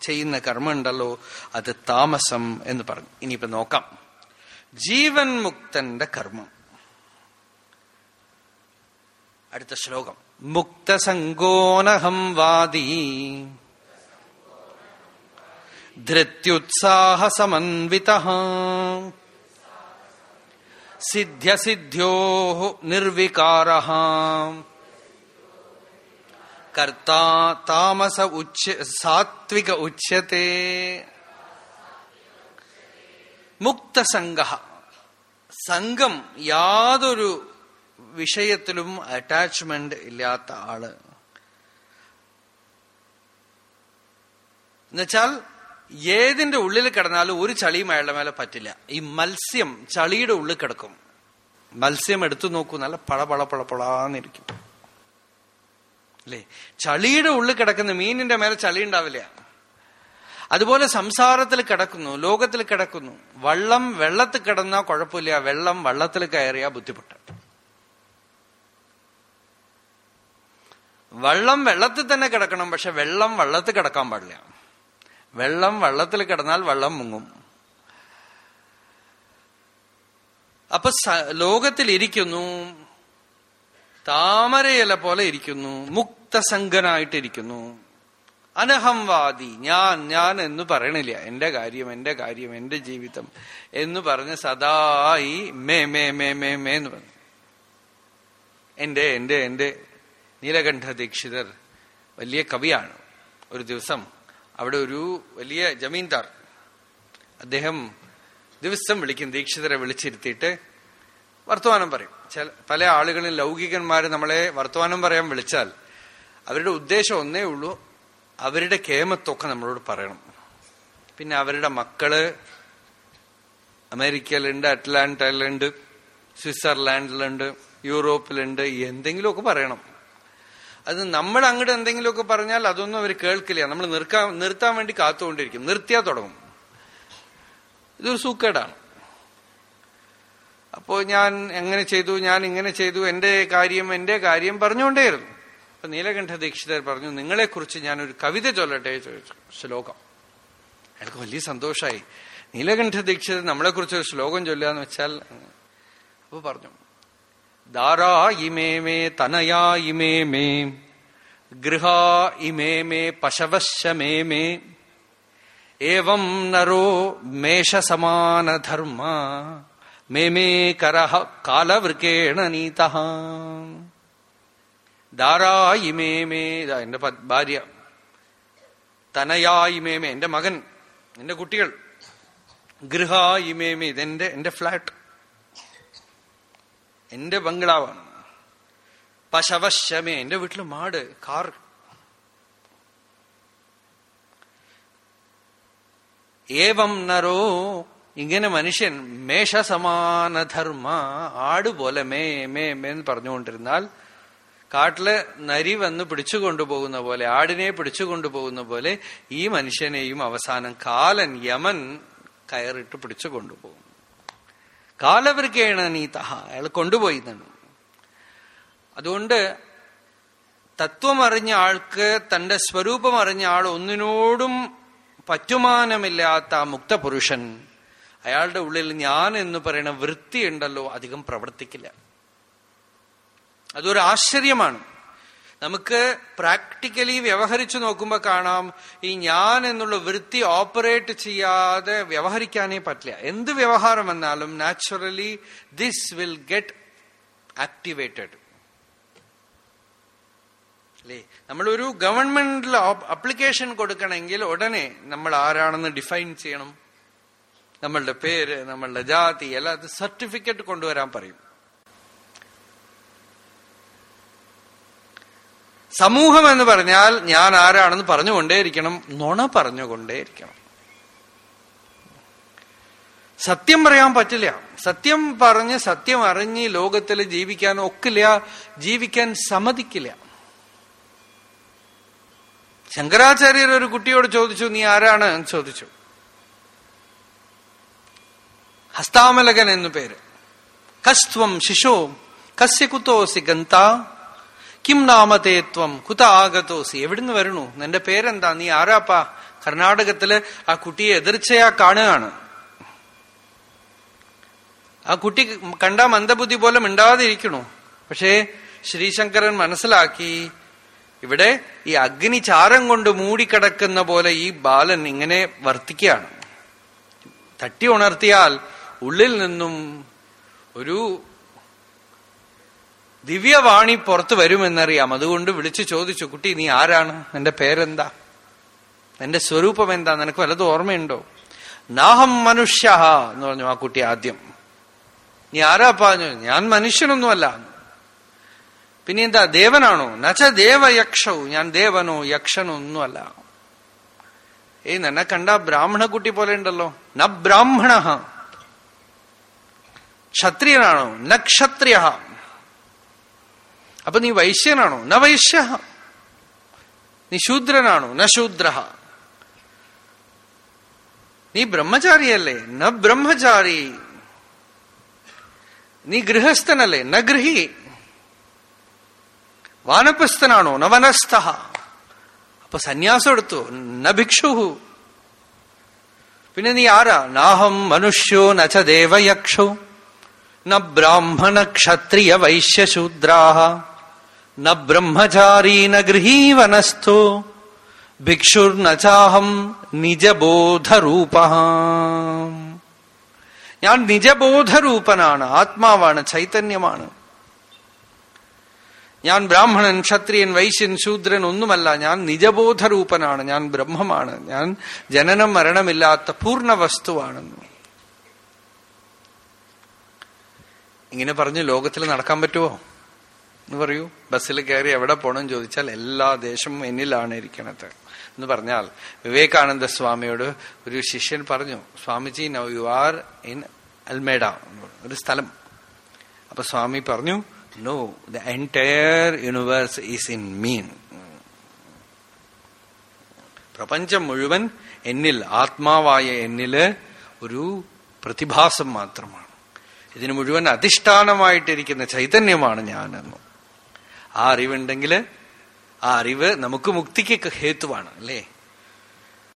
ചെയ്യുന്ന കർമ്മം ഉണ്ടല്ലോ അത് താമസം എന്ന് പറഞ്ഞു. ഇനിയിപ്പോ നോക്കാം. ജീവൻ മുക്തന്റെ കർമ്മം. അടുത്ത ശ്ലോകം. മുക്തസംഗോനഹം വാദി. ധൃത്യുത്സാഹസമന്വിത. സിദ്ധ്യസിദ്ധ്യോ നിർവികാര കർത്താ താമസ ഉച്ച സാത്വിക ഉച്യത്തെ മുക്തസംഗ സംഘം യാതൊരു വിഷയത്തിലും അറ്റാച്ച്മെന്റ് ഇല്ലാത്ത ആൾ. എന്നുവെച്ചാൽ ഏതിന്റെ ഉള്ളിൽ കിടന്നാലും ഒരു ചളിയും അയാളുടെ മേലെ പറ്റില്ല. ഈ മത്സ്യം ചളിയുടെ ഉള്ളിൽ കിടക്കും. മത്സ്യം എടുത്തു നോക്കൂ നല്ല പള പള പള പളാന്നിരിക്കും അല്ലേ? ചളിയുടെ ഉള്ളിൽ കിടക്കുന്ന മീനിന്റെ മേലെ ചളി ഉണ്ടാവില്ല. അതുപോലെ സംസാരത്തിൽ കിടക്കുന്നു ലോകത്തിൽ കിടക്കുന്നു. വള്ളം വെള്ളത്തിൽ കിടന്നാ കുഴപ്പമില്ല വെള്ളം വള്ളത്തിൽ കയറിയ ബുദ്ധിമുട്ട്. വള്ളം വെള്ളത്തിൽ തന്നെ കിടക്കണം പക്ഷെ വെള്ളം വള്ളത്തിൽ കിടക്കാൻ പാടില്ല. വെള്ളം വള്ളത്തിൽ കിടന്നാൽ വെള്ളം മുങ്ങും. അപ്പൊ ലോകത്തിൽ ഇരിക്കുന്നു താമരയില പോലെ ഇരിക്കുന്നു മുക്തസംഗനായിട്ടിരിക്കുന്നു അനഹംവാദി ഞാൻ ഞാൻ എന്ന് പറയണില്ല. എന്റെ കാര്യം എന്റെ കാര്യം എന്റെ ജീവിതം എന്ന് പറഞ്ഞ് സദായി മേ മേ മേ മേ മേ എന്ന് പറഞ്ഞു. എന്റെ എന്റെ എന്റെ നീലകണ്ഠ ദീക്ഷിതർ വലിയ കവിയാണ്. ഒരു ദിവസം അവിടെ ഒരു വലിയ ജമീന്ദാർ അദ്ദേഹം ദിവസം വിളിക്കും ദീക്ഷിതരെ വിളിച്ചിരുത്തിയിട്ട് വർത്തമാനം പറയും. ചില പല ആളുകളും ലൗകികന്മാര് നമ്മളെ വർത്തമാനം പറയാൻ വിളിച്ചാൽ അവരുടെ ഉദ്ദേശം ഒന്നേ ഉള്ളൂ അവരുടെ കേമത്തൊക്കെ നമ്മളോട് പറയണം. പിന്നെ അവരുടെ മക്കൾ അമേരിക്കയിലുണ്ട് അറ്റ്ലാന്റയിലുണ്ട് സ്വിറ്റ്സർലാൻഡിലുണ്ട് യൂറോപ്പിലുണ്ട് എന്തെങ്കിലുമൊക്കെ പറയണം. അത് നമ്മൾ അങ്ങോട്ട് എന്തെങ്കിലുമൊക്കെ പറഞ്ഞാൽ അതൊന്നും അവർ കേൾക്കില്ല. നമ്മൾ നിർക്കാൻ നിർത്താൻ വേണ്ടി കാത്തുകൊണ്ടിരിക്കും. നിർത്തിയാ തുടങ്ങും. ഇതൊരു സൂക്കേടാണ്. അപ്പോ ഞാൻ എങ്ങനെ ചെയ്തു ഞാൻ ഇങ്ങനെ ചെയ്തു എന്റെ കാര്യം എന്റെ കാര്യം പറഞ്ഞുകൊണ്ടേയിരുന്നു. അപ്പൊ നീലകണ്ഠ ദീക്ഷിതർ പറഞ്ഞു നിങ്ങളെക്കുറിച്ച് ഞാനൊരു കവിത ചൊല്ലട്ടെ? ചോദിച്ചു. ശ്ലോകം. എനിക്ക് വലിയ സന്തോഷമായി നീലകണ്ഠ ദീക്ഷിതർ നമ്മളെക്കുറിച്ച് ഒരു ശ്ലോകം ചൊല്ലുക എന്ന് വെച്ചാൽ അപ്പൊ പറഞ്ഞു ദാരാ ഇമേ മേ തനയാ ഇമേ മേ ഗൃഹാ ഇമേ മേ പശവശ്യ മേ മേ ഏവം നരോ മേഷസമാനധർമ്മ മേ മേ കരഹ കാലവൃക്കേണ നീത ദാരായി ഇമേ മേ എന്റെ ഭാര്യ തനയാ ഇമേ മേ എന്റെ മകൻ എന്റെ കുട്ടികൾ ഗൃഹായി ഇമേ മേ ഇതെന്റെ എന്റെ ഫ്ലാറ്റ് എന്റെ ബംഗ്ലാവാണ്. പശവശ്യമേ എന്റെ വീട്ടിൽ മാട് കാർ. ഏവം നരോ ഇങ്ങനെ മനുഷ്യൻ മേഷസമാനധർമ്മ ആടുപോലെ മേ മേ മേ എന്ന് പറഞ്ഞുകൊണ്ടിരുന്നാൽ കാട്ടിൽ നരി വന്ന് പിടിച്ചു കൊണ്ടുപോകുന്ന പോലെ ആടിനെ പിടിച്ചു കൊണ്ടുപോകുന്ന പോലെ ഈ മനുഷ്യനെയും അവസാനം കാലൻ യമൻ കയറിട്ട് പിടിച്ചു കൊണ്ടുപോകും കാലവർക്കേണ നീതഹ അയാൾ കൊണ്ടുപോയി തന്നു അതുകൊണ്ട് തത്വം അറിഞ്ഞ ആൾക്ക് തന്റെ സ്വരൂപം അറിഞ്ഞ ആൾ ഒന്നിനോടും പറ്റുമാനമില്ലാത്ത മുക്തപുരുഷൻ അയാളുടെ ഉള്ളിൽ ഞാൻ എന്ന് പറയുന്ന വൃത്തി ഉണ്ടല്ലോ അധികം പ്രവർത്തിക്കില്ല. അതൊരു ആശ്ചര്യമാണ്. നമുക്ക് പ്രാക്ടിക്കലി വ്യവഹരിച്ചു നോക്കുമ്പോൾ കാണാം ഈ ഞാൻ എന്നുള്ള വൃത്തി ഓപ്പറേറ്റ് ചെയ്യാതെ വ്യവഹരിക്കാനേ പറ്റില്ല. എന്ത് വ്യവഹാരം വന്നാലും naturally this will get activated അല്ലേ? നമ്മളൊരു ഗവൺമെന്റിൽ അപ്ലിക്കേഷൻ കൊടുക്കണമെങ്കിൽ ഉടനെ നമ്മൾ ആരാണെന്ന് ഡിഫൈൻ ചെയ്യണം. നമ്മളുടെ പേര് നമ്മളുടെ ജാതി അല്ലാതെ സർട്ടിഫിക്കറ്റ് കൊണ്ടുവരാൻ പറയും. സമൂഹം എന്ന് പറഞ്ഞാൽ ഞാൻ ആരാണെന്ന് പറഞ്ഞുകൊണ്ടേയിരിക്കണം നുണ പറഞ്ഞുകൊണ്ടേയിരിക്കണം. സത്യം പറയാൻ പറ്റില്ല. സത്യം പറഞ്ഞ് സത്യം അറിഞ്ഞ് ലോകത്തിൽ ജീവിക്കാൻ ഒക്കില്ല ജീവിക്കാൻ സമ്മതിക്കില്ല. ശങ്കരാചാര്യർ ഒരു കുട്ടിയോട് ചോദിച്ചു നീ ആരാണ്? എന്ന് ചോദിച്ചു. ഹസ്താമലകൻ എന്നു പേര്. കസ്ത്വം ശിശോ കസ്യ കുത്തോസി കിം നാമതേത്വം കുത ആഗതോസി. എവിടുന്ന് വരണു നിന്റെ പേരെന്താ? നീ ആരാപ്പാ? കർണാടകത്തിൽ ആ കുട്ടിയെ എതിർച്ചയാ കാണുകയാണ്. ആ കുട്ടി കണ്ട മന്ദബുദ്ധി പോലെ മിണ്ടാതിരിക്കണു. പക്ഷേ ശ്രീശങ്കരൻ മനസ്സിലാക്കി ഇവിടെ ഈ അഗ്നി ചാരം കൊണ്ട് മൂടിക്കിടക്കുന്ന പോലെ ഈ ബാലൻ ഇങ്ങനെ വർത്തിക്കുകയാണ്. തട്ടി ഉണർത്തിയാൽ ഉള്ളിൽ നിന്നും ഒരു ദിവ്യവാണി പുറത്തു വരുമെന്നറിയാം. അതുകൊണ്ട് വിളിച്ചു ചോദിച്ചു കുട്ടി നീ ആരാണ്? നിന്റെ പേരെന്താ? നിന്റെ സ്വരൂപം എന്താ? നിനക്ക് വല്ലതും ഓർമ്മയുണ്ടോ? നാഹം മനുഷ്യ എന്ന് പറഞ്ഞു ആ കുട്ടി ആദ്യം. നീ ആരാ? പറഞ്ഞു. ഞാൻ മനുഷ്യനൊന്നുമല്ല. പിന്നെ എന്താ? ദേവനാണോ? നച്ച ദേവയക്ഷവും ഞാൻ ദേവനോ യക്ഷനോ ഒന്നുമല്ല ഏയ് നിന്നെ കണ്ട ബ്രാഹ്മണ കുട്ടി പോലെ ഉണ്ടല്ലോ. ന ബ്രാഹ്മണ. ക്ഷത്രിയനാണോ? ന ക്ഷത്രിയ അപ്പൊ നീ വൈശ്യനാണോ? ന വൈശ്യ നീ ശൂദ്രനാണോ? ന നീ ബ്രഹ്മചാരിയല്ലേ? ന ബ്രഹ്മചാരി. നീ ഗൃഹസ്ഥനല്ലേ? ന ഗൃഹി. വാനപ്രസ്ഥനാണോ? ന വനസ്ഥ അപ്പൊ സന്യാസം എടുത്തു. ന ഭിക്ഷുഹു. പിന്നെ നീ ആരാ? നാഹം മനുഷ്യോ നച്ച ദേവയക്ഷോ. ന ബ്രാഹ്മണ ക്ഷത്രിയ വൈശ്യശൂദ്രാഹ. ന ബ്രഹ്മചാരീ ന ഗൃഹീ വനസ്ഥോ ഭിക്ഷുർനചാഹം നിജബോധരൂപ ഞാൻ നിജബോധരൂപനാണ് ആത്മാവാണ് ചൈതന്യമാണ്. ഞാൻ ബ്രാഹ്മണൻ ക്ഷത്രിയൻ വൈശ്യൻ ശൂദ്രൻ ഒന്നുമല്ല ഞാൻ നിജബോധരൂപനാണ് ഞാൻ ബ്രഹ്മമാണ് ഞാൻ ജനനം മരണമില്ലാത്ത പൂർണ വസ്തുവാണെന്ന് ഇങ്ങനെ പറഞ്ഞ് ലോകത്തിൽ നടക്കാൻ പറ്റുമോ എന്ന് പറയൂ. ബസ്സിൽ കയറി എവിടെ പോകണം ചോദിച്ചാൽ എല്ലാ ദേശവും എന്നിലാണ് ഇരിക്കണത്. എന്ന് പറഞ്ഞാൽ വിവേകാനന്ദ സ്വാമിയോട് ഒരു ശിഷ്യൻ പറഞ്ഞു Swamiji now you are in Alameda ഒരു സ്ഥലം. അപ്പൊ സ്വാമി പറഞ്ഞു no the entire universe is in me പ്രപഞ്ചം മുഴുവൻ എന്നിൽ ആത്മാവായ എന്നിൽ ഒരു പ്രതിഭാസം മാത്രമാണ്. ഇതിന് മുഴുവൻ അധിഷ്ഠാനമായിട്ടിരിക്കുന്ന ചൈതന്യമാണ് ഞാനെന്ന്. ആ അറിവുണ്ടെങ്കിൽ ആ അറിവ് നമുക്ക് മുക്തിക്ക് ഹേത്തുവാണ് അല്ലേ?